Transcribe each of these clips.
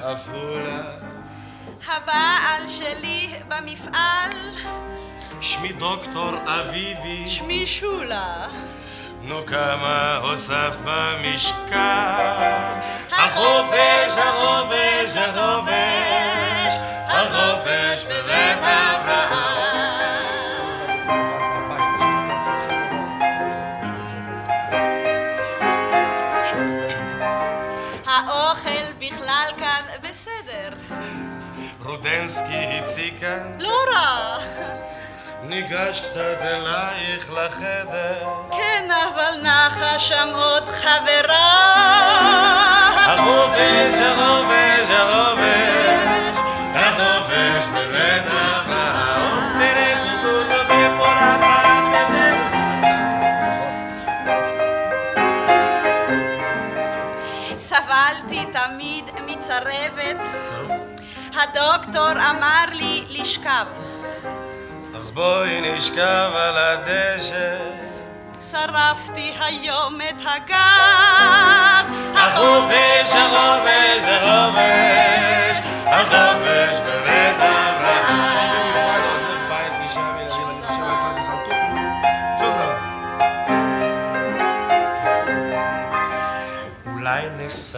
בעפולה, הבעל שלי במפעל, שמי דוקטור אביבי, שמי שולה. נו כמה הוסף במשקל. החופש, החופש, החופש, החופש בבית אברהם. הציג כאן, לא רע. ניגש קצת אלייך לחדר. כן, אבל נחה שם עוד חברה. החופש, החופש, החופש, החופש בבית אברהם. הדוקטור אמר לי לשכב. אז בואי נשכב על הדשא. שרפתי היום את הגב. החופש, החופש, החופש, החופש בבית אברהם.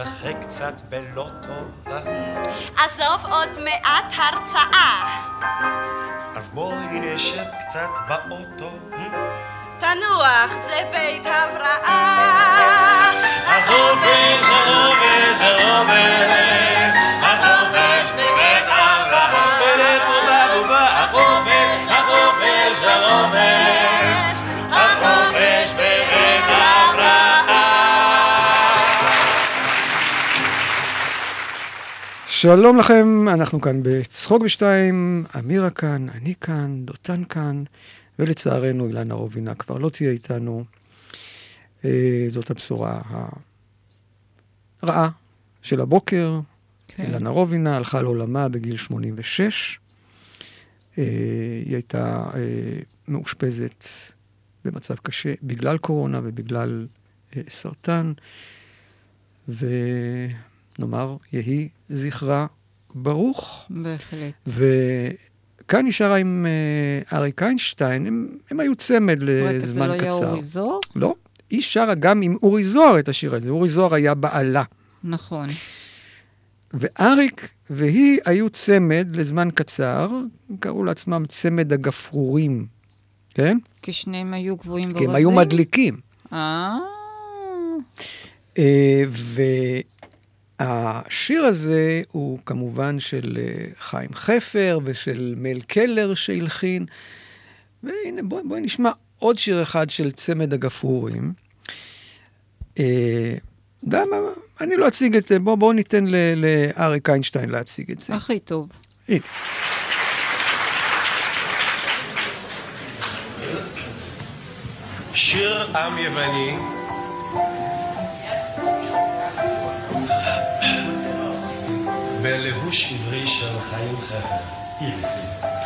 נשחק קצת בלוטו, עזוב עוד מעט הרצאה. אז בואי נשב קצת באוטו. תנוח, זה בית הבראה. החופש, החופש, החופש, החופש בבית אברהם. החופש, החופש, החופש, שלום לכם, אנחנו כאן בצחוק בשתיים, אמירה כאן, אני כאן, דותן כאן, ולצערנו אילנה רובינה כבר לא תהיה איתנו. אה, זאת הבשורה הרעה של הבוקר. כן. אילנה רובינה הלכה לעולמה בגיל 86. אה, היא הייתה אה, מאושפזת במצב קשה בגלל קורונה ובגלל אה, סרטן, ונאמר, יהי זכרה ברוך. בהחלט. וכאן נשארה עם אה, אריק איינשטיין, הם, הם היו צמד רגע, זה לזמן לא היה קצר. אורי זוהר? לא, היא שרה גם עם אורי זוהר את השיר הזה, אורי זוהר היה בעלה. נכון. ואריק והיא היו צמד לזמן קצר, קראו לעצמם צמד הגפרורים, כן? כי שניהם היו גבוהים כי ורזים? הם היו מדליקים. אה, אה, והשיר הזה הוא כמובן של אה, חיים חפר ושל מל קלר שהלחין. והנה, בואי בוא נשמע עוד שיר אחד של צמד הגפרורים. אה, אתה יודע מה, אני לא אציג את זה, בואו בוא ניתן לאריק איינשטיין להציג את זה. הכי טוב. הנה. שיר עם יווני בלבוש עברי של חיים חפר,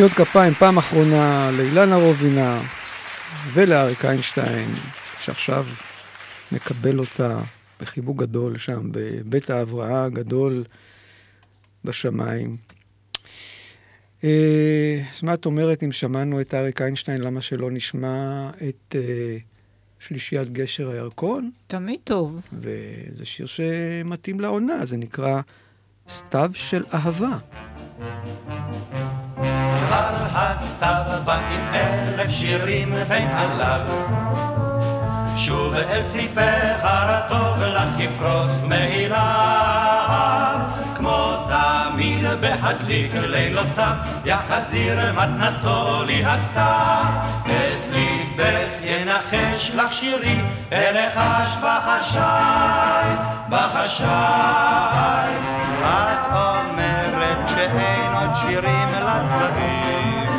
מחיאות כפיים פעם אחרונה לאילנה רובינה ולאריק איינשטיין, שעכשיו מקבל אותה בחיבוק גדול שם, בבית ההבראה הגדול בשמיים. אה, אז מה את אומרת אם שמענו את אריק איינשטיין, למה שלא נשמע את אה, שלישיית גשר הירקון? תמיד טוב. וזה שיר שמתאים לעונה, זה נקרא סתיו של אהבה. כבר הסתיו בא עם אלף שירים בין עליו. שוב אל סיפך הרטוב לך יפרוס מעיליו כמו תמיד בהדליק לילותיו יחזיר מתנתו לי הסתיו. את ליבך ינחש לך שירי אלחש בחשאי בחשאי את אומרת שאין עוד שירים לסתבים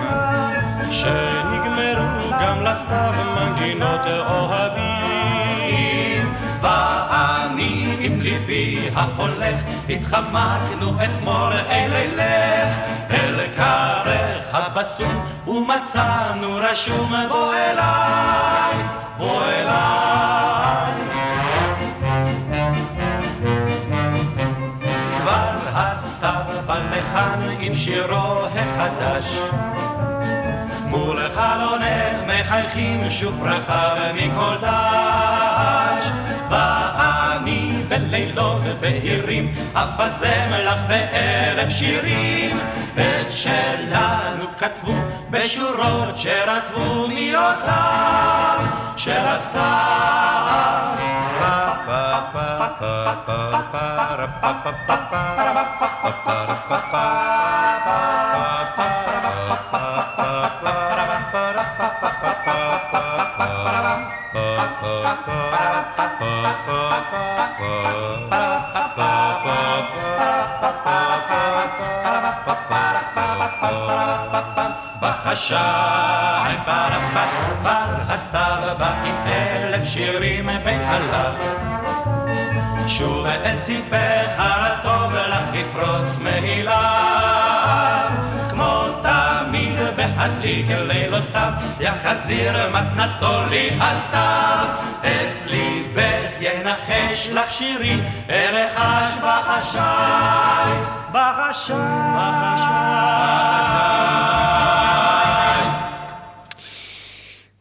שנגמרו גם לסתיו מנגינות אוהבים. ואני עם ליבי ההולך התחמקנו אתמול אל אלך אל כרך הבסום ומצאנו רשום בוא אליי בוא אליי לכאן עם שירו החדש מול חלונך מחייכים שוב ברכה מכל דש ואני בלילות בהירים אפזם לך באלף שירים את שלנו כתבו בשורות שרטבו מיותיו של הסתיו בחשאי פרפה כבר הסתיו בא עם אלף שירים מעליו שוב את סיפך הרטוב לך יפרוס מעיליו כמו תמיד בהדליק לילותיו יחזיר מתנתו לי הסתיו ינחש לך שירי אלחש בחשאי בחשאי בחשאי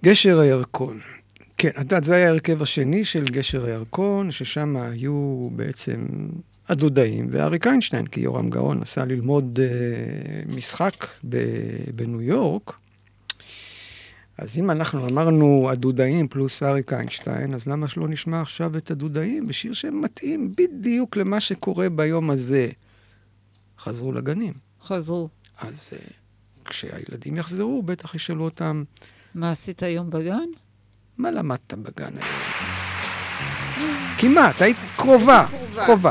גשר הירקון. כן, את יודעת, זה היה ההרכב השני של גשר הירקון, ששם היו בעצם הדודאים ואריק איינשטיין, כי יורם גאון נסע ללמוד אה, משחק בניו יורק. אז אם אנחנו אמרנו הדודאים פלוס אריק איינשטיין, אז למה שלא נשמע עכשיו את הדודאים בשיר שמתאים בדיוק למה שקורה ביום הזה? חזרו לגנים. חזרו. אז אה, כשהילדים יחזרו, בטח ישאלו אותם, מה עשית היום בגן? מה למדת בגן היום? כמעט, היית קרובה, קרובה.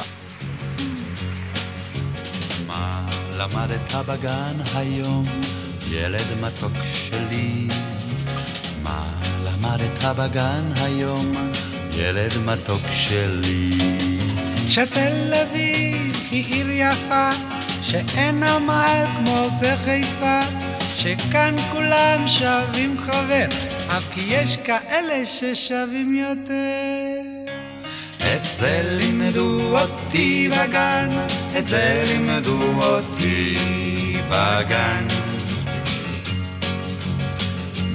מה למדת בגן היום, ילד מתוק שלי? מה למדת בגן היום, ילד מתוק שלי? שתל אביב היא עיר יפה, שאין נמל כמו בחיפה, שכאן כולם שווים חבר, אף כי יש כאלה ששווים יותר. את זה לימדו אותי בגן, את זה לימדו אותי בגן.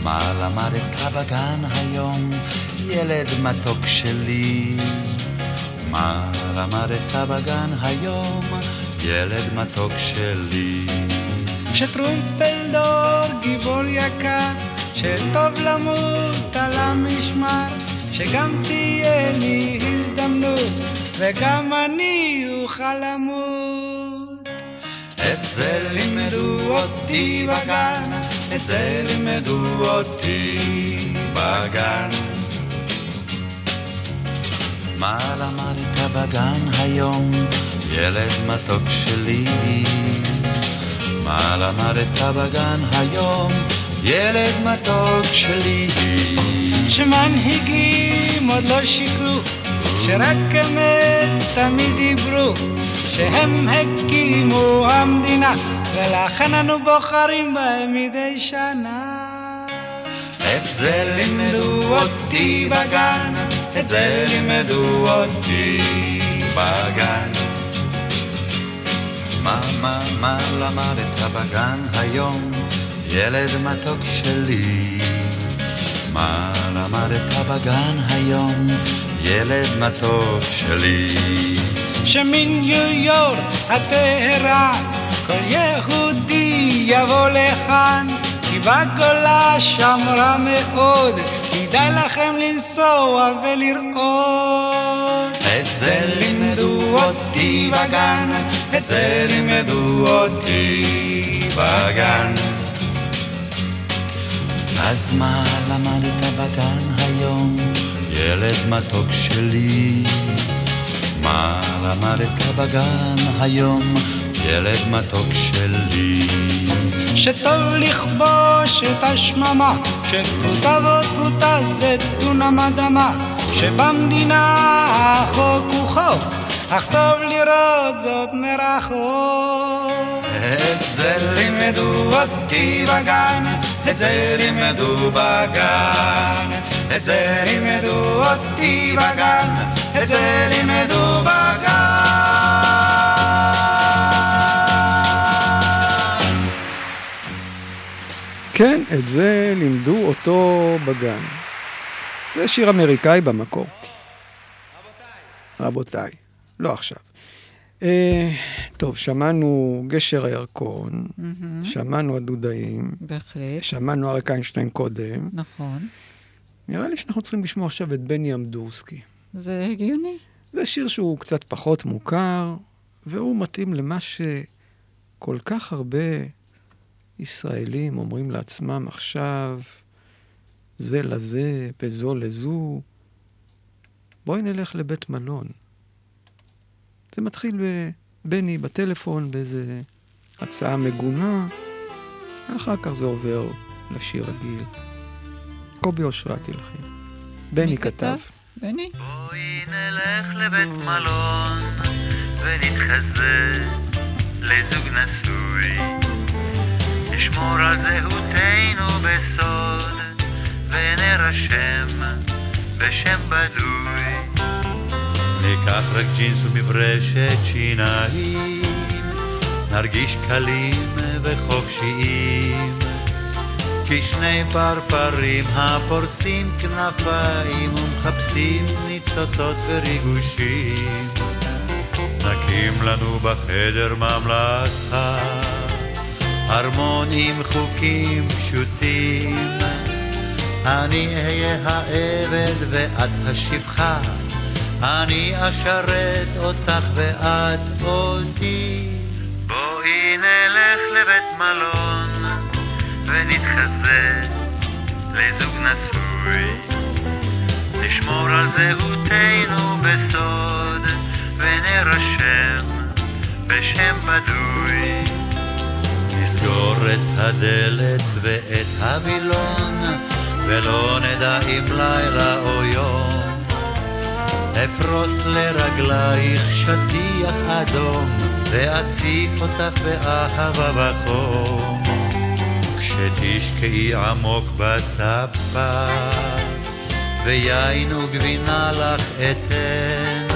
מה למדת בגן היום, ילד מתוק שלי? מה למדת בגן היום, ילד מתוק שלי? שטרומפלדור גיבור יקר, שטוב למות על המשמר, שגם תהיה לי הזדמנות, וגם אני אוכל למות. את זה לימדו אותי בגן, את זה לימדו אותי בגן. מה למדת בגן היום, ילד מתוק שלי? מה למדת בגן היום, ילד מתוק שלי? שמנהיגים עוד לא שיקרו, שרק אמת תמיד דיברו, שהם הקימו המדינה, ולכן אנו בוחרים בהם מדי שנה. את זה לימדו אותי בגן, את זה לימדו אותי בגן. מה, מה, מה למדת בגן היום, ילד מתוק שלי? מה למדת בגן היום, ילד מתוק שלי? שמניו יורק הטהרה, כל יהודי יבוא לכאן, כי בגולה שם רע מאוד, כדאי לכם לנסוע ולראות. את זה לימדו אותי בגן, את זה לימדו אותי בגן. אז מה למדת בגן היום, ילד מתוק שלי? מה למדת בגן היום, ילד מתוק שלי? שטוב לכבוש את השממה, שפרוטה ועוד פרוטה זה דונם אדמה, שבמדינה החוק הוא חוק, אך טוב לראות זאת מרחוק. את זה לימדו אותי בגן, את זה לימדו בגן, את זה לימדו אותי בגן, את זה לימדו בגן. כן, את זה לימדו אותו בגן. זה שיר אמריקאי במקור. רבותיי, לא עכשיו. אה, טוב, שמענו גשר הירקון, שמענו הדודאים, בהחלט, שמענו אריק איינשטיין קודם. נכון. נראה לי שאנחנו צריכים לשמוע עכשיו את בני אמדורסקי. זה הגיוני. זה שיר שהוא קצת פחות מוכר, והוא מתאים למה שכל כך הרבה ישראלים אומרים לעצמם עכשיו, זה לזה, וזו לזו. בואי נלך לבית מלון. זה מתחיל בבני בטלפון באיזה הצעה מגונה, ואחר כך זה עובר לשיר רגיל. קובי אושרת ילחין. בני מי כתב. בני? בואי נלך לבית מלון ונתחזה לזוג נשוי על זהותנו בסוד ונרשם בשם בדוי ניקח רק ג'ינס ומברשת שיניים, נרגיש קלים וחופשיים, כשני פרפרים הפורסים כנפיים ומחפשים ניצוצות וריגושים. נקים לנו בחדר ממלכה, ארמון עם חוקים פשוטים. אני אהיה העבד ואת השפחה, אני אשרת אותך ואת אותי. בואי נלך לבית מלון ונתחזה לזוג נשוי נשמור על זהותנו בסוד ונרשם בשם בדוי נסגור את הדלת ואת הווילון, ולא נדע אם לילה או יום. אפרוס לרגלייך שטיח אדום, ואציף אותך באהבה וחום. כשתשקעי עמוק בספה, ויין וגבינה לך אתן,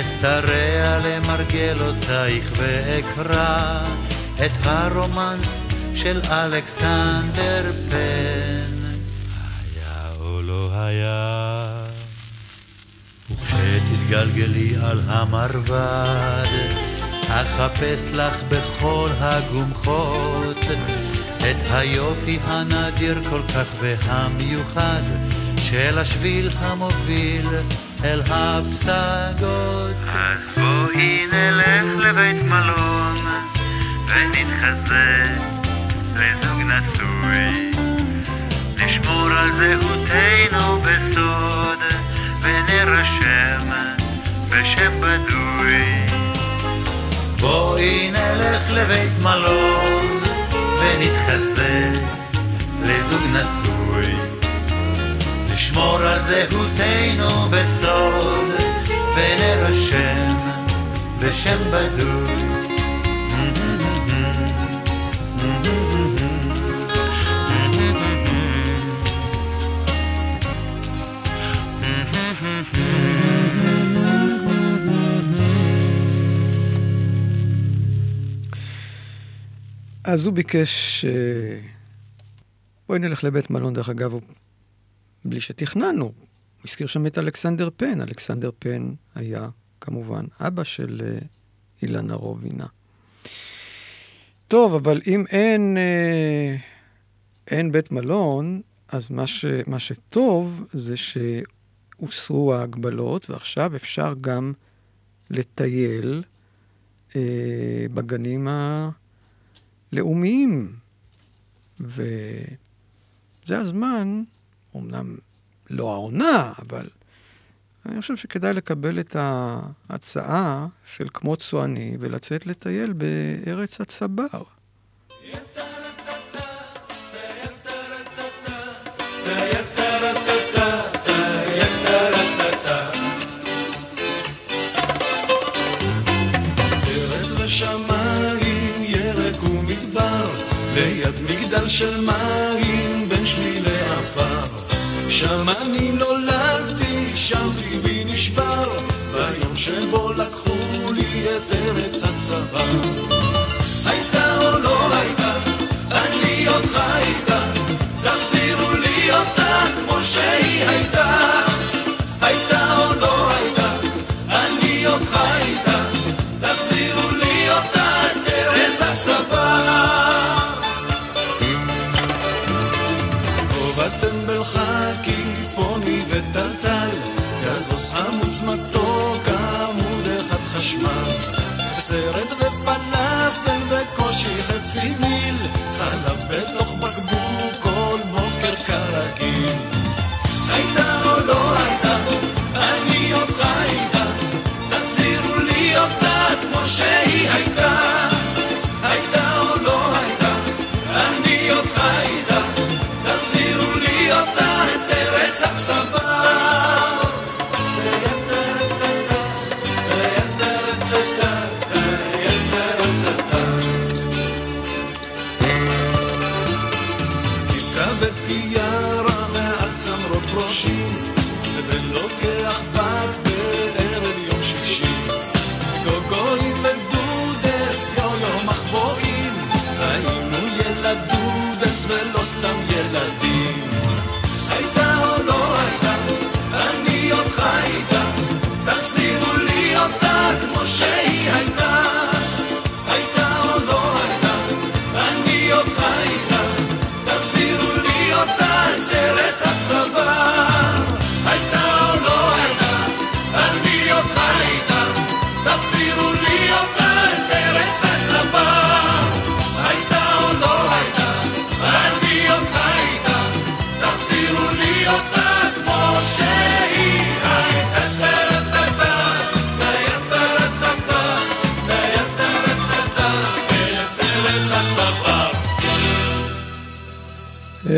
אשתרע למרגל אותייך ואקרא את הרומנס של אלכסנדר פן. היה או לא היה, וכשתתגלגלי על המרבד, אחפש לך בכל הגומחות את היופי הנדיר כל כך והמיוחד של השביל המוביל אל הפסגות. אז בואי נלך לבית מלון על בסוד ונרשם בשם בדוי. בואי נלך לבית מלון ונתחזה על זהותנו בסוד ונרשם בשם בדוי. אז הוא ביקש, אה, בואי נלך לבית מלון, דרך אגב, הוא- בלי שתכננו. הוא הזכיר שם את אלכסנדר פן. אלכסנדר פן היה כמובן אבא של אה, אילנה רובינה. טוב, אבל אם אין, אה, אין בית מלון, אז מה, ש, מה שטוב זה שהוסרו ההגבלות, ועכשיו אפשר גם לטייל אה, בגנים הלאומיים. וזה הזמן, אמנם לא העונה, אבל אני חושב שכדאי לקבל את ההצעה של כמו צועני ולצאת לטייל בארץ הצבר. של מים, בין שבילי עפר. שם אני נולדתי, שם ליבי נשבר, ביום שבו לקחו לי את ארץ הצבא. הייתה או לא הייתה, אני אותך איתה, תחזירו לי אותה כמו שהיא הייתה. הייתה או לא. גזוז חמוץ מתוק, עמוד אחד חשמל. סרט ופלאפל בקושי חצי מיל, חלב בתוך בקבוק כל בוקר כרגיל. הייתה או לא הייתה, אני אותך איתה, תחזירו לי אותה כמו שהיא הייתה. הייתה הייתה,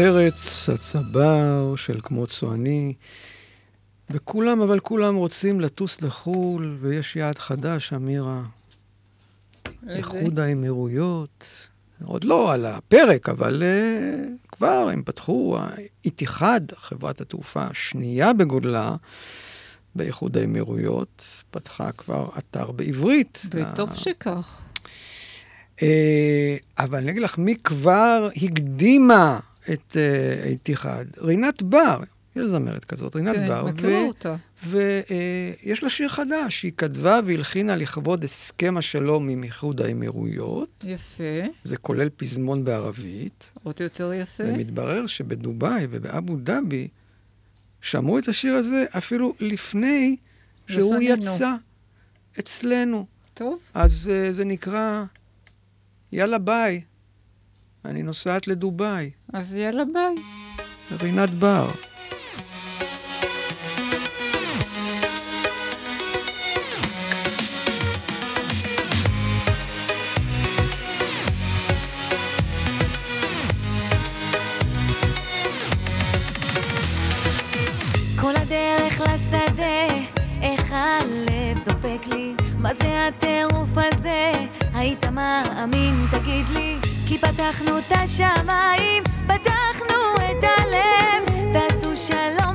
ארץ הצבר של כמו צועני, וכולם, אבל כולם רוצים לטוס לחו"ל, ויש יעד חדש, אמירה. איחוד האמירויות, עוד לא על הפרק, אבל uh, כבר הם פתחו, איתיחד, חברת התעופה השנייה בגודלה באיחוד האמירויות, פתחה כבר אתר בעברית. וטוב לה... שכך. Uh, אבל אני אגיד לך, מי כבר הקדימה את איתיחד? רינת בר, יש זמרת כזאת, רינת כן, בר. כן, מכירה אותה. ויש uh, לה שיר חדש, היא כתבה והלחינה לכבוד הסכם השלום עם איחוד האמירויות. יפה. זה כולל פזמון בערבית. עוד יותר יפה. ומתברר שבדובאי ובאבו דאבי שמעו את השיר הזה אפילו לפני שהוא לפנינו. יצא אצלנו. טוב. אז uh, זה נקרא, יאללה ביי, אני נוסעת לדובאי. אז יאללה ביי. רינת בר. כל הדרך לשדה, איך הלב דופק לי, מה זה הטירוף הזה? היית מאמין, תגיד לי, כי פתחנו את השמיים, פתחנו את הלב, תעשו שלום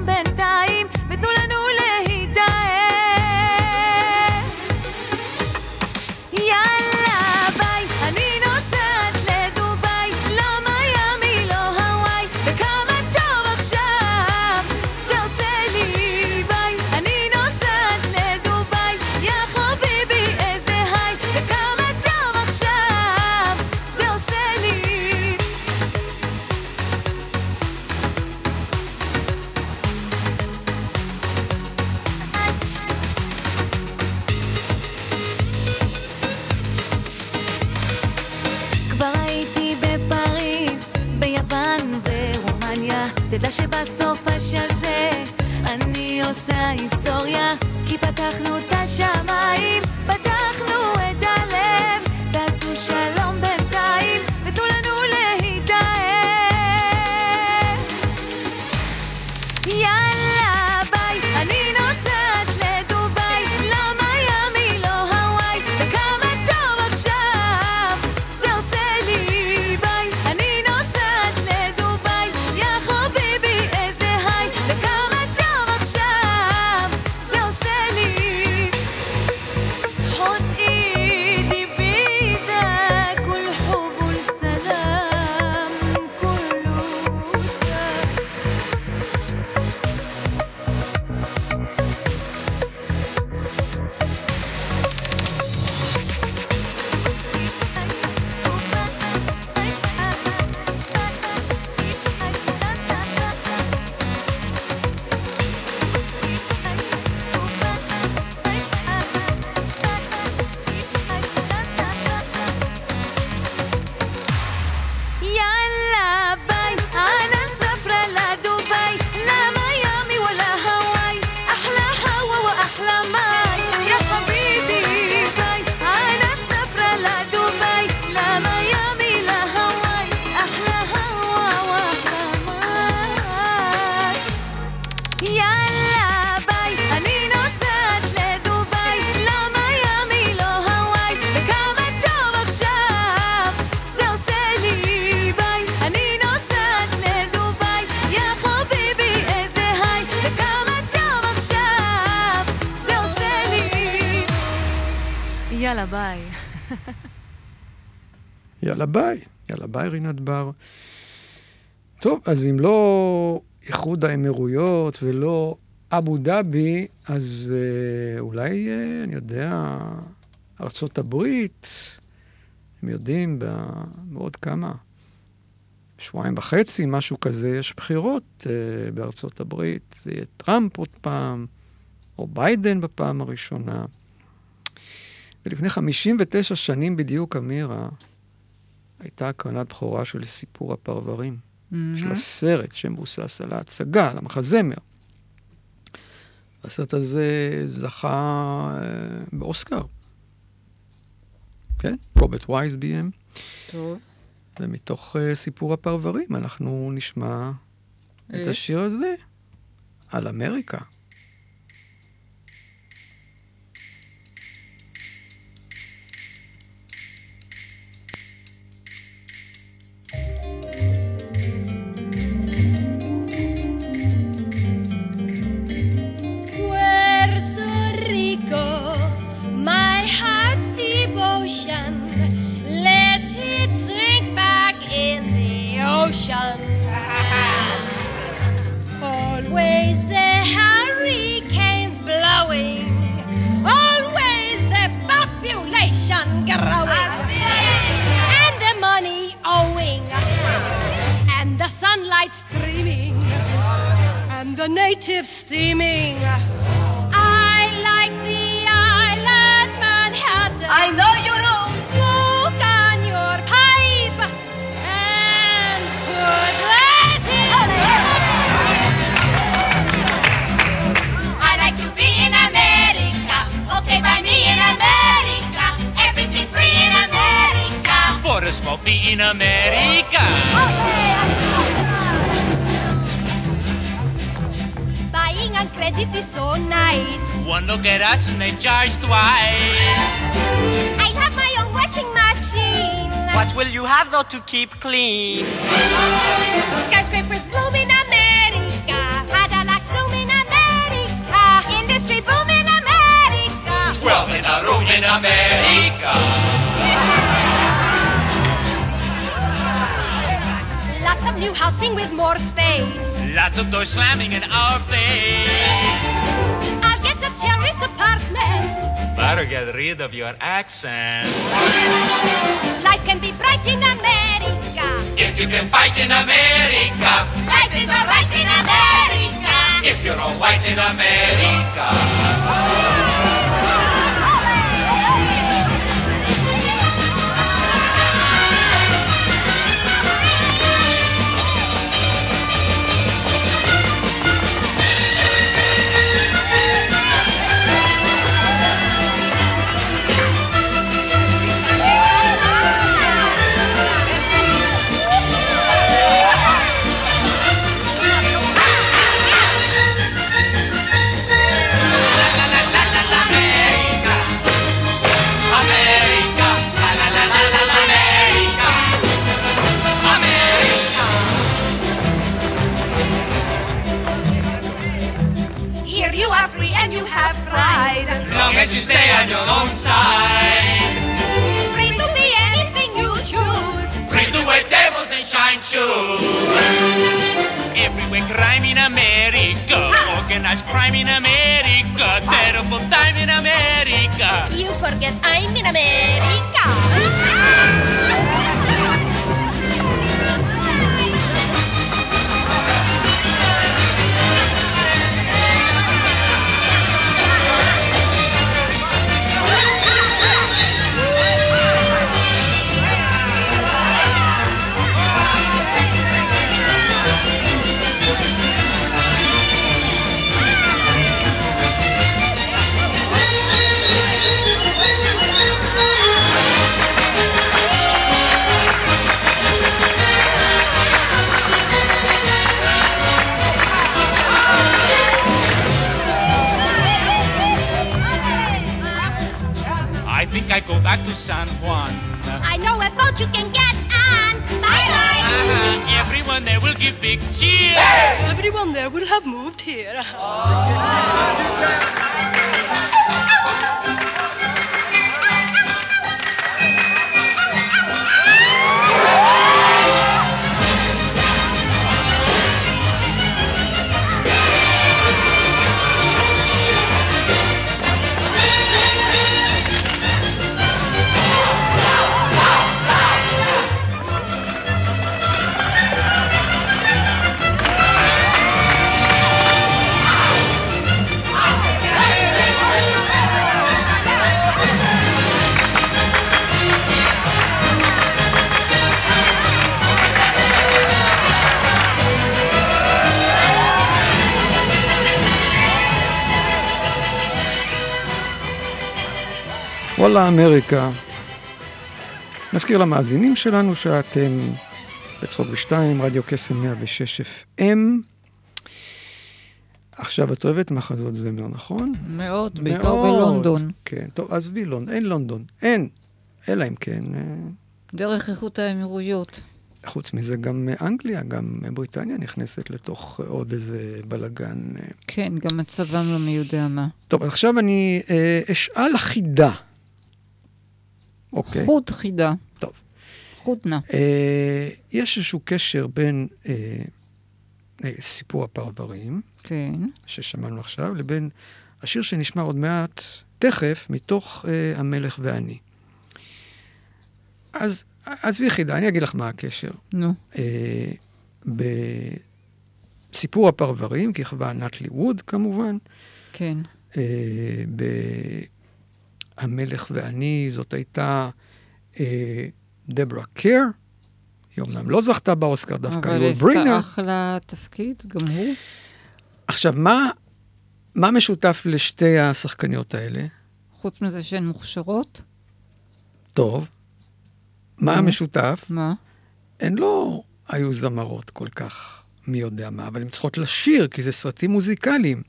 אז אם לא איחוד האמירויות ולא אבו דאבי, אז אה, אולי, אה, אני יודע, הברית, הם יודעים, בעוד כמה, שבועיים וחצי, משהו כזה, יש בחירות אה, הברית. זה יהיה טראמפ עוד פעם, או ביידן בפעם הראשונה. ולפני 59 שנים בדיוק, אמירה, הייתה הקרנת בכורה של סיפור הפרברים, של הסרט שמבוסס על ההצגה, על המחזמר. הסרט הזה זכה אה, באוסקר. כן, רוברט וייס ביים. טוב. ומתוך uh, סיפור הפרברים אנחנו נשמע את? השיר הזה על אמריקה. The natives steaming. I like the island Manhattan. I know you do. Smoke on your pipe and put Latin. I like to be in America. Okay, by me in America. Everything free in America. For a smoke be in America. Buying on so nice. One look at us and they charge twice. I have my own washing machine. What will you have though to keep clean? Skyscrapers bloom in America. Cadillac zoom in America. Industry boom in America. Twelve in a room in America. Of new housing with more space. Lots of doors slamming in our face. I'll get a terrace apartment. Better get rid of your accent. Life can be bright in America. If you can fight in America. Life is alright in America. If you're all white in America. America. Long as you stay on your own side. Free to be anything you choose. Free to wear tables and shine shoes. Everywhere crime in America. Ah. Organized crime in America. Terrible time in America. You forget I'm in America. Ah. think I go back to San Juan. I know a boat you can get on. Bye bye. Uh-huh. Everyone there will give big cheers. Everyone there will have moved here. Oh. אמריקה. נזכיר למאזינים שלנו שאתם בצחוק ושתיים, רדיו קסם 106 FM. עכשיו, את אוהבת מחזות זמר, נכון? מאוד, בעיקר. בלונדון. כן, טוב, עזבי לונדון, אין לונדון, אין. אלא אם כן, אה, דרך איכות האמירויות. חוץ מזה גם אנגליה, גם בריטניה נכנסת לתוך אה, עוד איזה בלאגן. אה. כן, גם מצבם לא מי יודע מה. טוב, עכשיו אני אה, אשאל חידה. אוקיי. חוט חידה. טוב. חוט נע. אה, יש איזשהו קשר בין אה, אה, סיפור הפרברים, כן. ששמענו עכשיו, לבין השיר שנשמע עוד מעט, תכף, מתוך אה, המלך ואני. אז עזבי חידה, אני אגיד לך מה הקשר. נו. אה, בסיפור הפרברים, כיכבה נטלי ווד כמובן, כן. אה, ב"המלך ואני", זאת הייתה אה, דברה קר, היא אמנם לא זכתה באוסקר, דווקא אבל יול ברינר. אחלה תפקיד, גם הוא. עכשיו, מה, מה משותף לשתי השחקניות האלה? חוץ מזה שהן מוכשרות. טוב. מה. המשותף? מה? הן לא היו זמרות כל כך מי יודע מה, אבל הן צריכות לשיר, כי זה סרטים מוזיקליים.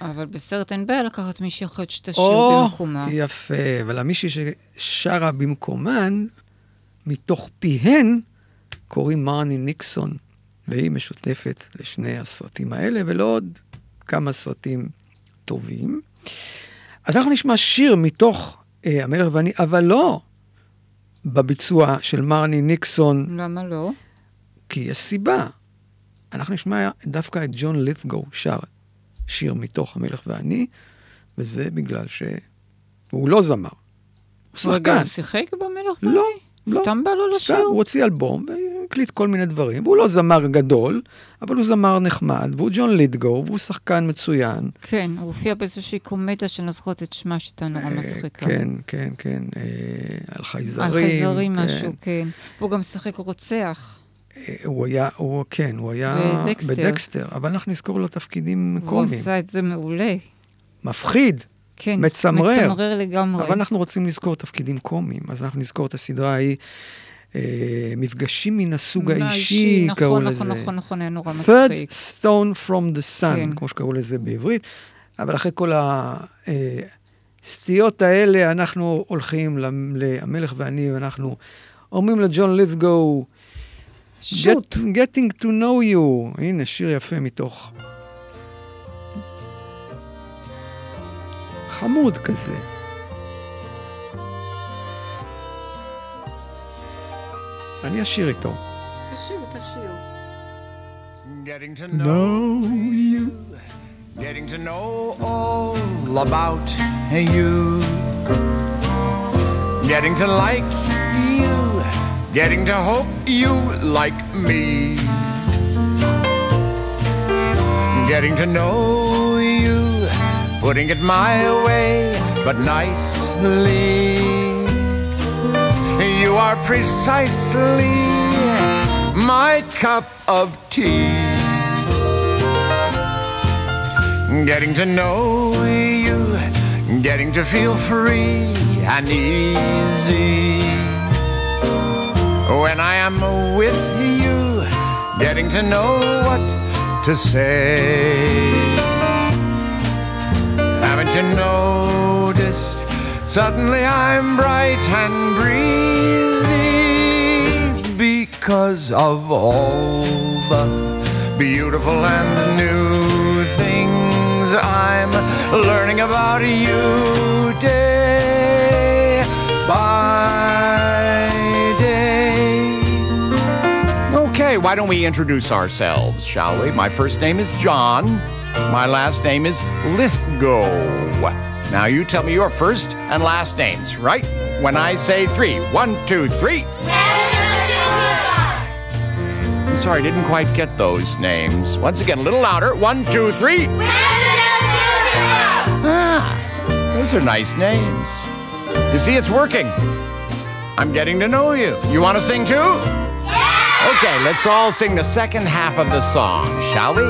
אבל בסרט אין בעיה לקחת מישהי אחרת שתשאיר או, במקומה. יפה, אבל המישהי ששרה במקומן, מתוך פיהן, קוראים מרני ניקסון, והיא משותפת לשני הסרטים האלה ולעוד כמה סרטים טובים. אז אנחנו נשמע שיר מתוך אה, המלך ואני, אבל לא בביצוע של מרני ניקסון, למה לא? כי יש סיבה. אנחנו נשמע דווקא את ג'ון לית'גו שר שיר מתוך המלך ואני, וזה בגלל שהוא לא זמר. הוא שחקן. הוא שיחק במלך ואני? לא, לא. סתם בא לו לשיר? הוא הוציא אלבום והקליט כל מיני דברים, והוא לא זמר גדול, אבל הוא זמר נחמד, והוא ג'ון לידגו, והוא שחקן מצוין. כן, הוא הופיע באיזושהי קומדיה שאני לא זוכרת את שמה, שהייתה נורא אה, מצחיקה. כן, כן, כן, אה, על חייזרים. על חייזרים כן. משהו, כן. והוא גם שיחק רוצח. אה, הוא היה, הוא, כן, הוא היה בדקסטר. בדקסטר, אבל אנחנו נזכור לו תפקידים קומיים. עשה את זה מעולה. מפחיד, כן, מצמרר. מצמרר לגמרי. אבל אנחנו רוצים לזכור תפקידים קומיים, אז אנחנו נזכור את הסדרה ההיא, אה, מפגשים מן הסוג האישי, נכון, קראו נכון, לזה. נכון, נכון, היה נורא third מצחיק. stone from the sun, כן. כמו שקראו לזה בעברית. אבל אחרי כל הסטיות האלה, אנחנו הולכים למ- למלך ואני, ואנחנו אומרים לג'ון לית'גו, שוט. Get, getting to know you. הנה, שיר יפה מתוך... חמוד כזה. אני אשיר איתו. תשאיר, תשאיר. Getting to know you, getting to know all about you, getting to like you, getting to hope you like me, getting to know you, putting it my way, but nicely. You are precisely my cup of tea. Getting to know you, getting to feel free and easy. When I am with you, getting to know what to say. Haven't you noticed? Suddenly I'm bright and breezy because of all the beautiful and new things I'm learning about you day by Okay, why don't we introduce ourselves, shall we? My first name is John. My last name is Lithgow. Now you tell me your first and last names, right? When I say three. One, two, three. I'm sorry, I didn't quite get those names. Once again, a little louder. One, two, three. Ah, those are nice names. You see, it's working. I'm getting to know you. You want to sing too? Okay, let's all sing the second half of the song, shall we?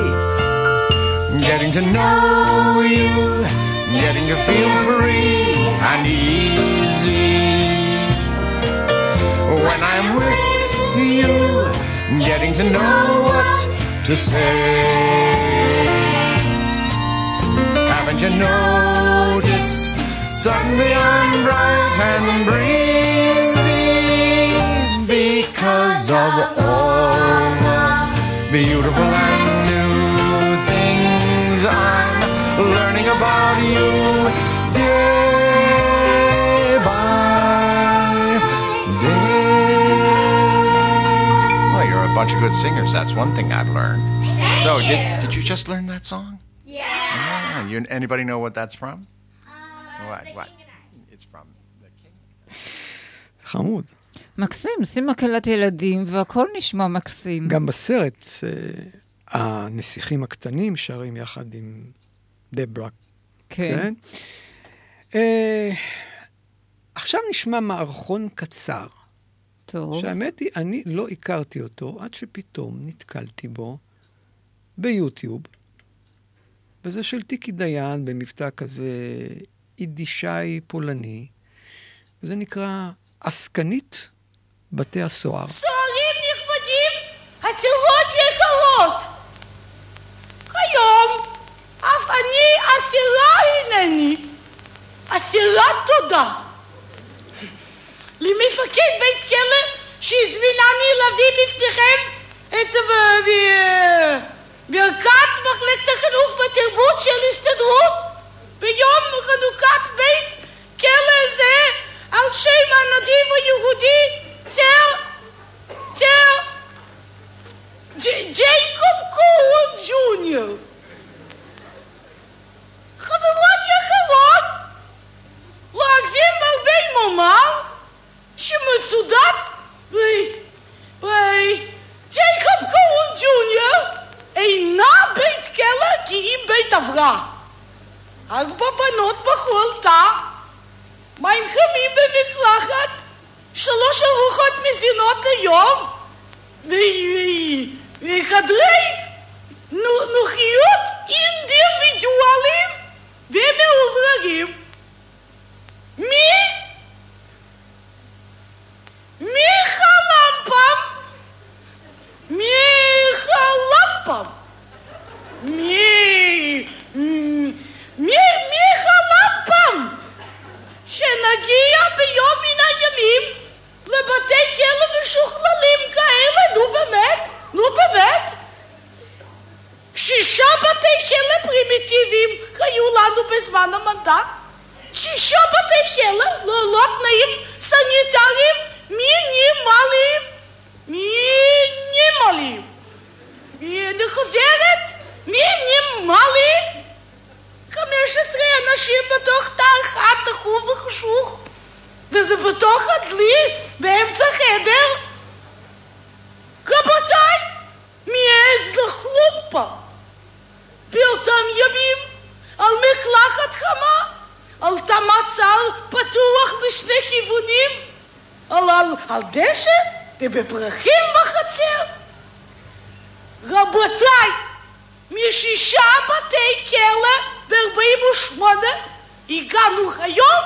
Getting to know you, getting to feel free and easy. When I'm with you, getting to know what to say. Haven't you noticed? Suddenly I'm bright and breezy because of all the beautiful and new things I'm learning about you day by day. Well, you're a bunch of good singers. That's one thing I've learned. So, did, did you just learn that song? Yeah. You, anybody know what that's from? what? What? It's from the King. חמוד. מקסים, שים מקהלת ילדים והכל נשמע מקסים. גם בסרט, אה, הנסיכים הקטנים שרים יחד עם דברה. כן. אה, עכשיו נשמע מערכון קצר. טוב. שהאמת היא, אני לא הכרתי אותו עד שפתאום נתקלתי בו ביוטיוב, וזה של טיקי דיין במבטא כזה יידישאי פולני, וזה נקרא עסקנית בתי הסוהר. סוהרים נכבדים, אסירות יקרות. היום אף אני אסירה הנני, אסירת תודה. למפקד בית כלא שהזמינני להביא בפניכם את ב- ב- ברכת מחלקת החינוך והתרבות של הסתדרות ביום חנוכת בית כלא זה על שם הנדיב היהודי סר, סר ג'- ג'ייקוב קורן ג'וניור. חברות יקרות, אגזים בהרבה מומר שמצודת ב... ב... ג'ייקוב קורן ג'וניור אינה בית כלא כי אם בית הבראה. ארבע בנות בכל תא, מים חמים במקלחת, שלוש ארוחות מזינות ליום, וחדרי נו- נוחיות אינדיבידואליים ומאובררים. מי? מי חלם פעם? מי חלם פעם? מי... מי... מי חלם פעם? שנגיע ביום מן הימים לבתי כלא משוכללים כאלה, נו באמת, נו באמת. שישה בתי כלא פרימיטיביים היו לנו בזמן המנדט. שישה בתי כלא ללא תנאים סניטריים מינימליים. מינימליים. אני חוזרת, מינימליים. 15 אנשים בתוך תא אחד וחשוך, בתוך הדלי, באמצע חדר. רבותיי, מי העז לחלום פעם באותם ימים על מקלחת חמה, על תא מצל פתוח לשני כיוונים, על, על, על דשא ובפרחים בחצר? רבותיי, משישה בתי כלא ב-48 הגענו היום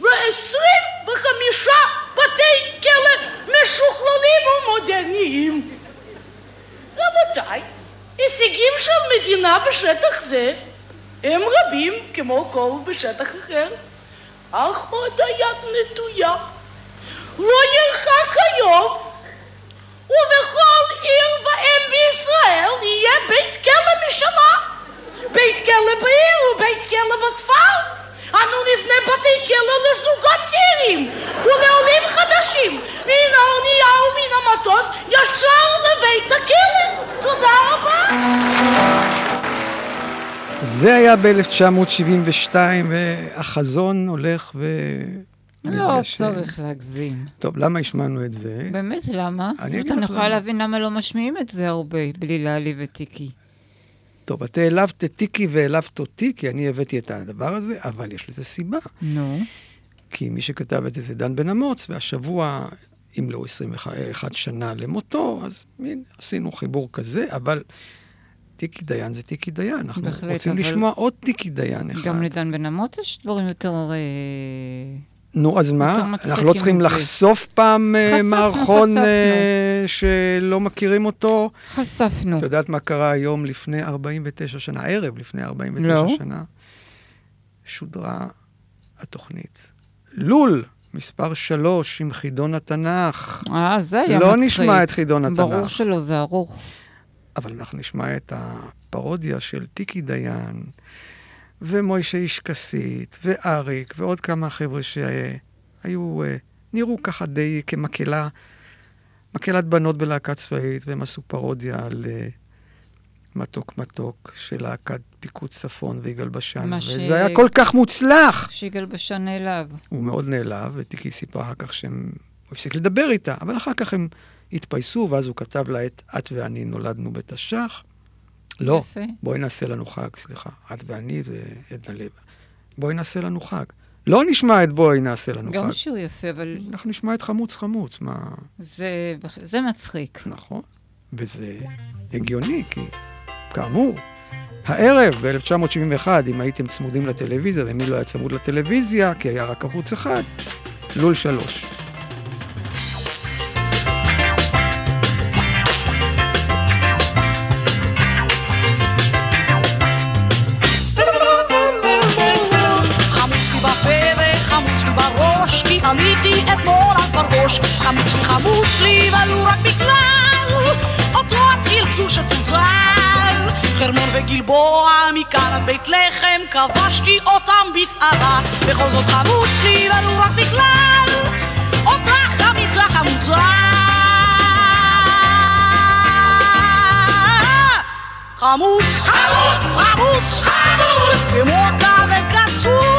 ל-25 בתי כלא משוכללים ומודרניים. רבותיי, הישגים של מדינה בשטח זה הם רבים כמו כל בשטח אחר, אך עוד היד נטויה. לא ירחק היום ובכל עיר ואם בישראל יהיה בית כלא משלה. בית כלא בעיר ובית כלא בכפר. אנו נבנה בתי כלא לזוגות צעירים ולעולים חדשים מן האונייה ומן המטוס ישר לבית הכלא. תודה רבה. זה היה ב-1972, והחזון הולך ו... לא. צריך להגזים. טוב, למה השמענו את זה? באמת, למה? אני זאת אני יכולה. להבין למה לא משמיעים את זה הרבה, בלי להעליב את טיקי. טוב, את העלבת את טיקי והעלבת אותי, כי אני הבאתי את הדבר הזה, אבל יש לזה סיבה. נו. כי מי שכתב את זה זה דן בן אמוץ, והשבוע ימלאו 21 שנה למותו, אז הנה, עשינו חיבור כזה, אבל טיקי דיין זה טיקי דיין. אנחנו בהחלט, רוצים אבל- לשמוע עוד טיקי דיין אחד. גם לדן בן אמוץ יש דברים יותר... אה, נו, אז מה? אנחנו לא צריכים. לחשוף פעם אה, חשפנו, מערכון חשפנו. אה, שלא מכירים אותו? חשפנו. את יודעת מה קרה היום לפני 49 שנה, ערב לפני 49 לא. שנה? שודרה התוכנית. לול, מספר 3, עם חידון התנ"ך. אה, זה היה לא מצחיק. נשמע את חידון התנ"ך. ברור שלא, זה ערוך. אבל אנחנו נשמע את הפרודיה של טיקי דיין, ומוישה איש כסית, ואריק, ועוד כמה חבר'ה שהיו, אה, נראו ככה די כמקהלה, מקהלת בנות בלהקה צבאית, והם עשו פרודיה על אה, מתוק מתוק של להקת פיקוד צפון ויגאל בשן, וזה ש- היה כל כך מוצלח. שיגאל בשן נעלב. הוא מאוד נעלב, וטיקי סיפר אחר כך שהם הפסיק לדבר איתה, אבל אחר כך הם התפייסו, ואז הוא כתב לה את "את ואני נולדנו בתש"ח". לא, יפה. בואי נעשה לנו חג, סליחה. את ואני זה עדנה לב. בואי נעשה לנו חג. לא נשמע את בואי נעשה לנו גם חג. שיר יפה, אבל אנחנו נשמע את חמוץ חמוץ, מה... זה, זה מצחיק. נכון, וזה הגיוני, כי כאמור, הערב ב-1971, אם הייתם צמודים לטלוויזיה, ומי לא היה צמוד לטלוויזיה, כי היה רק ערוץ אחד, לול שלוש. בראש. חמוץ לי ולו רק בגלל אותו הצלצול שצולצל. חרמון וגלבוע, מכאן עד בית לחם, כבשתי אותם בסערה. בכל זאת חמוץ לי, ולו רק בגלל אותה חמיצה חמוצה. חמוץ, חמוץ, חמוץ, חמוץ, כמו כבד קצוץ,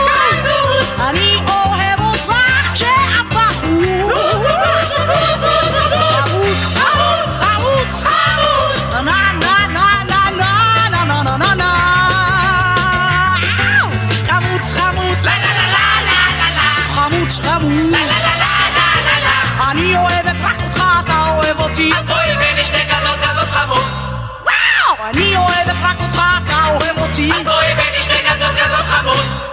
אותי אז בואי ונשתה כזוז כזוז חמוץ וואו! אני אוהבת רק אותך, אתה אוהב אותי אז בואי ונשתה כזוז כזוז חמוץ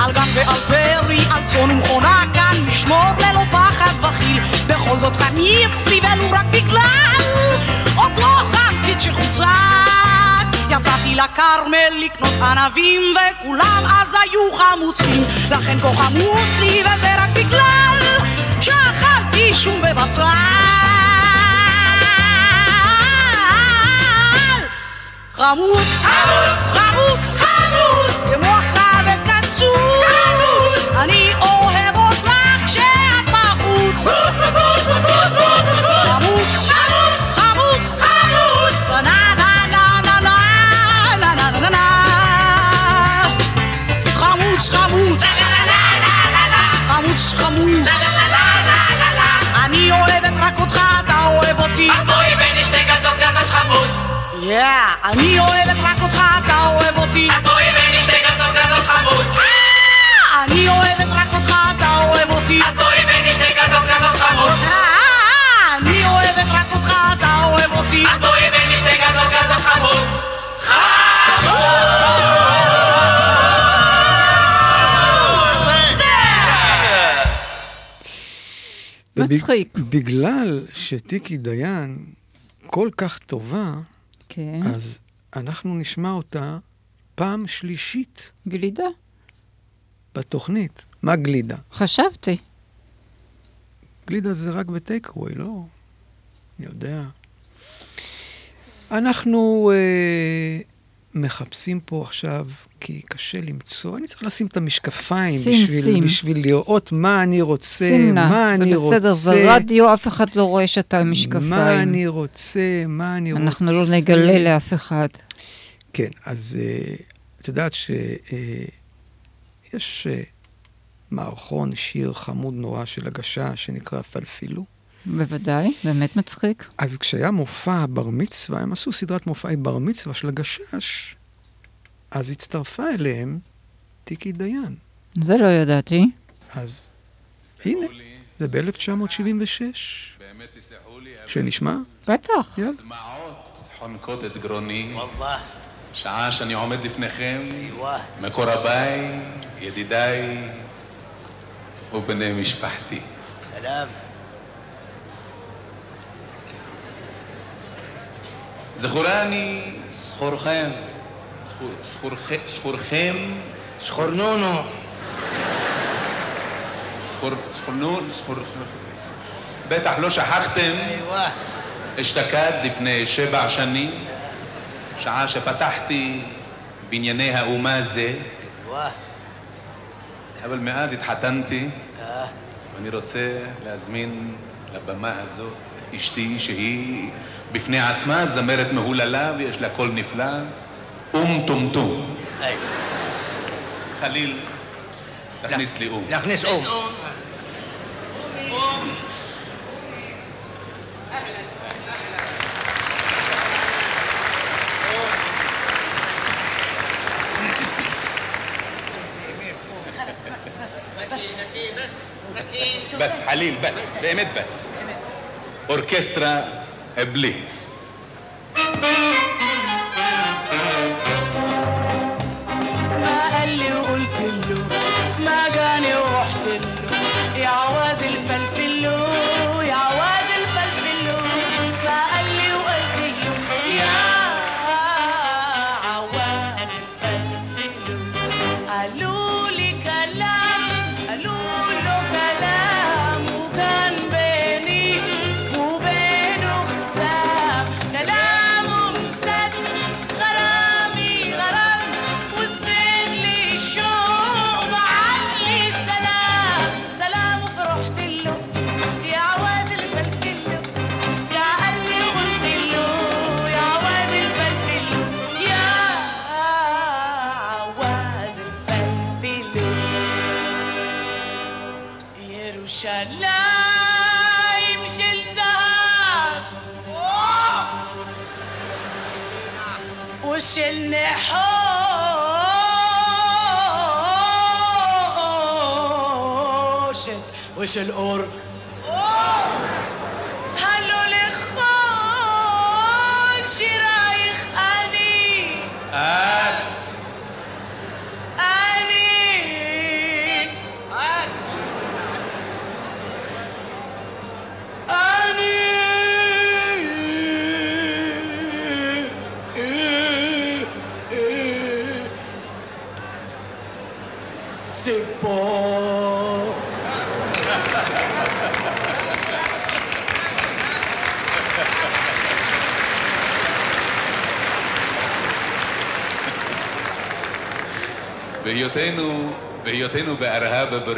על גן ועל פרי, על צאן ומכונה כאן, נשמור ללא פחד וכיל. בכל זאת חמיץ לי ולו רק בגלל שחוצת. יצאתי לכרמל לקנות ענבים, וכולם אז היו חמוצים. לכן כה חמוץ לי, וזה רק בגלל שאכלתי שום ובצל. חמוץ, חמוץ, חמוץ, חמוץ, כמו כבד קצוץ, אני אוהב אותך כשאת בחוץ. חמוץ, חמוץ, חמוץ, אני אוהבת רק אותך, אתה אוהב אותי. אז בואי ונשתה גזוז גזוז חמוץ. יא, אני אוהבת רק אותך, אתה אוהב אותי. אז בואי ונשתה גזוז גזוז חמוץ. אני אוהבת רק אותך, אתה אוהב אותי. אז בואי ונשתה גזוז גזוז חמוץ. אני אוהבת רק אותך, אתה אוהב אותי. אז בואי ונשתה גזוז גזוז חמוץ. מצחיק. בגלל שטיקי דיין כל כך טובה, כן. אז אנחנו נשמע אותה פעם שלישית גלידה. בתוכנית. מה גלידה? חשבתי. גלידה זה רק בטייקווי, לא? אני יודע. אנחנו אה, מחפשים פה עכשיו, כי קשה למצוא, אני צריך לשים את המשקפיים שים, בשביל, שים. בשביל לראות מה אני רוצה, נא, מה זה אני בסדר, רוצה. זה רדיו, אף אחד לא רואה שאתה עם משקפיים. מה אני רוצה, מה אני רוצה. אנחנו לא נגלה לאף אחד. כן, אז אה, את יודעת שיש מערכון שיר חמוד נורא של הגשש שנקרא פלפילו. בוודאי, באמת מצחיק. אז כשהיה מופע בר מצווה, הם עשו סדרת מופעי בר מצווה של הגשש, אז הצטרפה אליהם טיקי דיין. זה לא ידעתי. אז הנה, זה ב-1976. באמת תסלחו לי. שנשמע? בטח. דמעות חונקות את גרוני. שעה שאני עומד לפניכם, מקור הבית, ידידיי ובני משפחתי. שלום. זכורה אני זכורכם זכורכם... זכורנונו. זכורנון... זכור... בטח לא שכחתם. אשתקד לפני שבע שנים, שעה שפתחתי בענייני האומה זה, אבל מאז התחתנתי, ואני רוצה להזמין לבמה הזאת את אשתי שהיא בפני עצמה זמרת מהוללה ויש לה קול נפלא, ام تم أيوه خليل اخنس لي ام اخنس ام ام بس حليل بس. بقيمت بس. أوركسترا إبليس.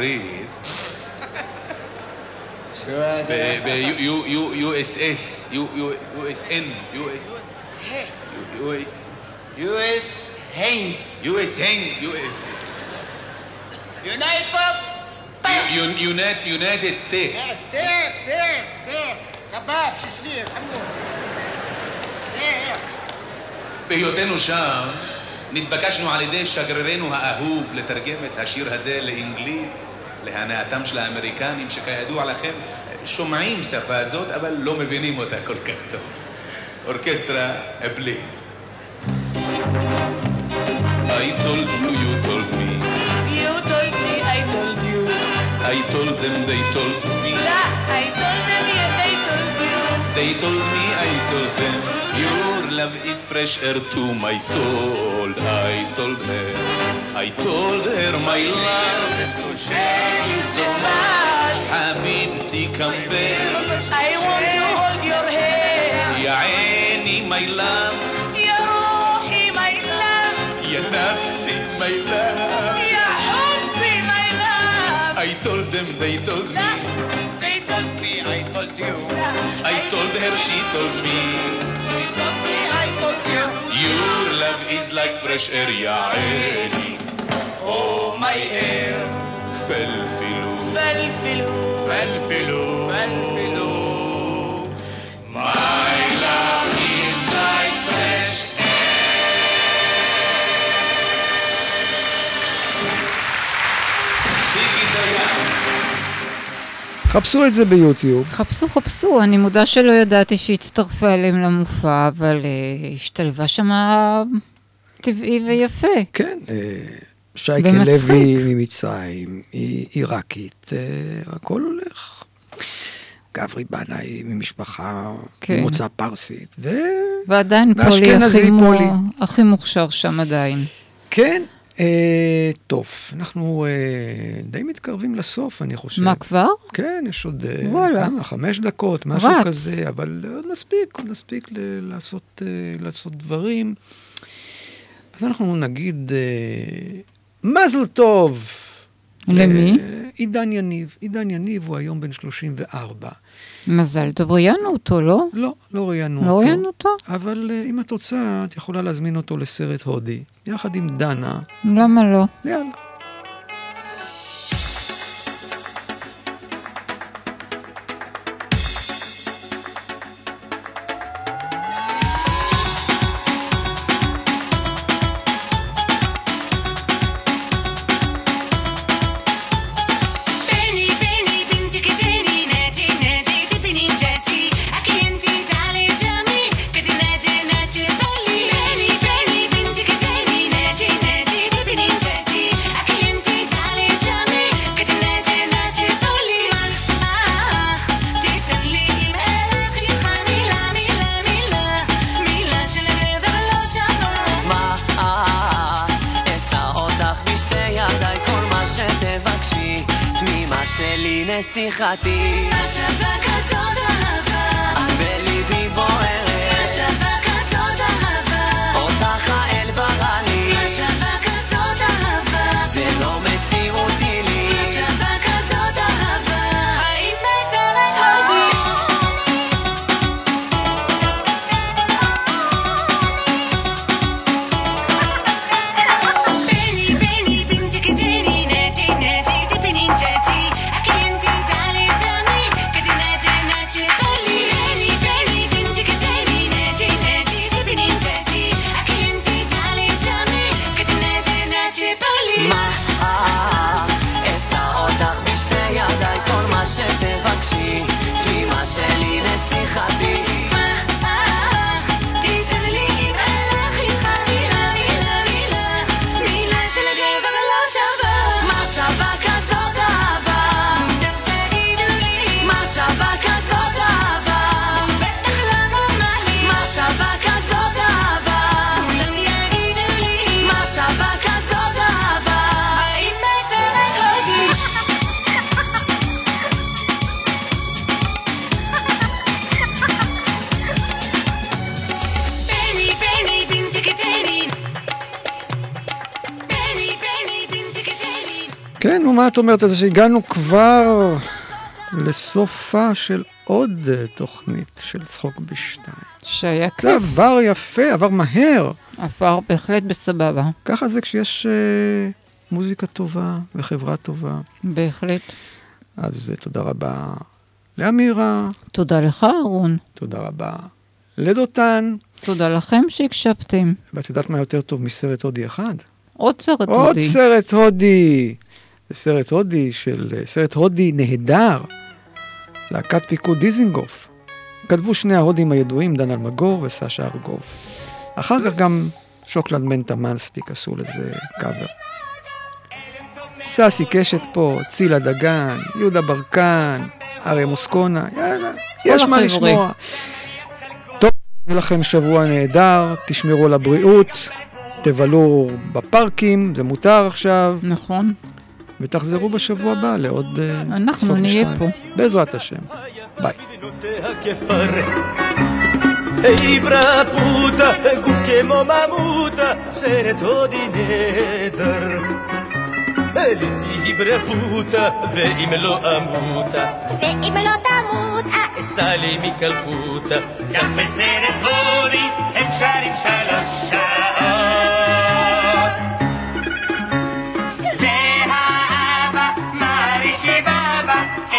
בארהב הברית, ב-USS, USN, US Haints. US Hang, US United United United States. ستيك ستيك ستيك كباب ششليك حمود ستيك בהיותנו שם, נתבקשנו על ידי שגרירנו האהוב לתרגם את השיר הזה לאנגלית, להנאתם של האמריקנים, שכידוע לכם, שומעים שפה זאת, אבל לא מבינים אותה כל כך טוב. אורקסטרה בליז. I told you, fresh air to my soul. I told her, I told her, my love is to share so much. حبيبتي come back. I want to hold your hand. يا عيني, my love. يا روحي, my love. يا نفسي, my love. يا حبي, my love. I told them, they told me. They told me, I told you. I told her, she told me. She told me, I told you. Your love is like fresh air, يا عيني. Oh, my air. فلفلو فلفلو فلفلو فلفلو. My love חפשו את זה ביוטיוב. חפשו, חפשו, אני מודה שלא ידעתי שהצטרפה אליהם למופע, אבל uh, השתלבה שמה טבעי ויפה. כן, אה, שייקה. לוי ממצרים, היא עיראקית, אה, הכל הולך. גברי בנאי ממשפחה כן. ממוצא פרסית, ו... ועדיין פולי הכי. פולי. הכי מוכשר שם עדיין. כן, אה, טוב, אנחנו אה, די מתקרבים לסוף, אני חושב. מה, כבר? כן, יש עוד אה, וואלה. כמה, חמש דקות, משהו רץ. כזה, אבל עוד נספיק, עוד נספיק ל- לעשות, אה, לעשות דברים. אז אנחנו נגיד, אה, מזל טוב למי? אה, עידן יניב. עידן יניב הוא היום בן 34. מזל טוב, ראיינו אותו, לא? לא, לא ראיינו לא אותו. ראיינו אותו? אבל אה, אם את רוצה, את יכולה להזמין אותו לסרט הודי, יחד עם דנה. למה לא? יאללה. את אומרת על זה שהגענו כבר לסופה של עוד תוכנית של צחוק בשתיים. שהיה זה כיף. עבר יפה, עבר מהר. עבר בהחלט בסבבה. ככה זה כשיש אה, מוזיקה טובה וחברה טובה. בהחלט. אז אה, תודה רבה לאמירה, תודה לך, אהרון. תודה רבה לדותן. תודה לכם שהקשבתם. ואת יודעת מה יותר טוב מסרט הודי אחד? עוד סרט עוד הודי. סרט הודי. זה סרט הודי של, סרט הודי נהדר. להקת פיקוד דיזינגוף. כתבו שני ההודים הידועים, דן אלמגור וסשה ארגוב. אחר כך גם שוקלד מנטה מנסטיק עשו לזה קאבר. ססי קשת פה, צילה דגן, יהודה ברקן, אריה מוסקונה, יאללה, יש מה. לשמוע. טוב, יהיה לכם שבוע נהדר, תשמרו על הבריאות, תבלו בפארקים, זה מותר עכשיו. נכון. ותחזרו בשבוע הבא לעוד... אה, אנחנו נהיה בשתיים. בעזרת השם. ביי. Ehi bra puta, guf che mo mamuta, sereto di neder Eliti bra puta, veim lo amuta ואם לא תמות, אה, סלי מקלקוטה כך בסרט הודי הם שרים שלוש שעות.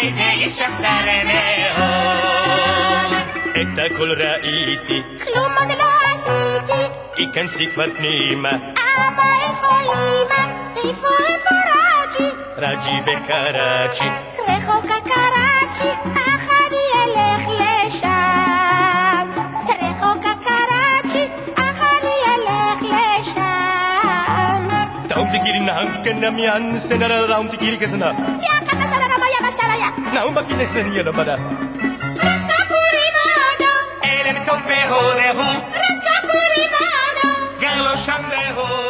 בבא, איזה איש אכזר מאוד. את הכל ראיתי, כלום עוד לא עשיתי. היכנסי כבר פנימה, אבא, איפה אמא? איפה איפה רג'י? estaraia. Na umba que nem seria na bada. Rasca por imado. Ele é meu perro de rua. Rasca por imado. Galo chamberro.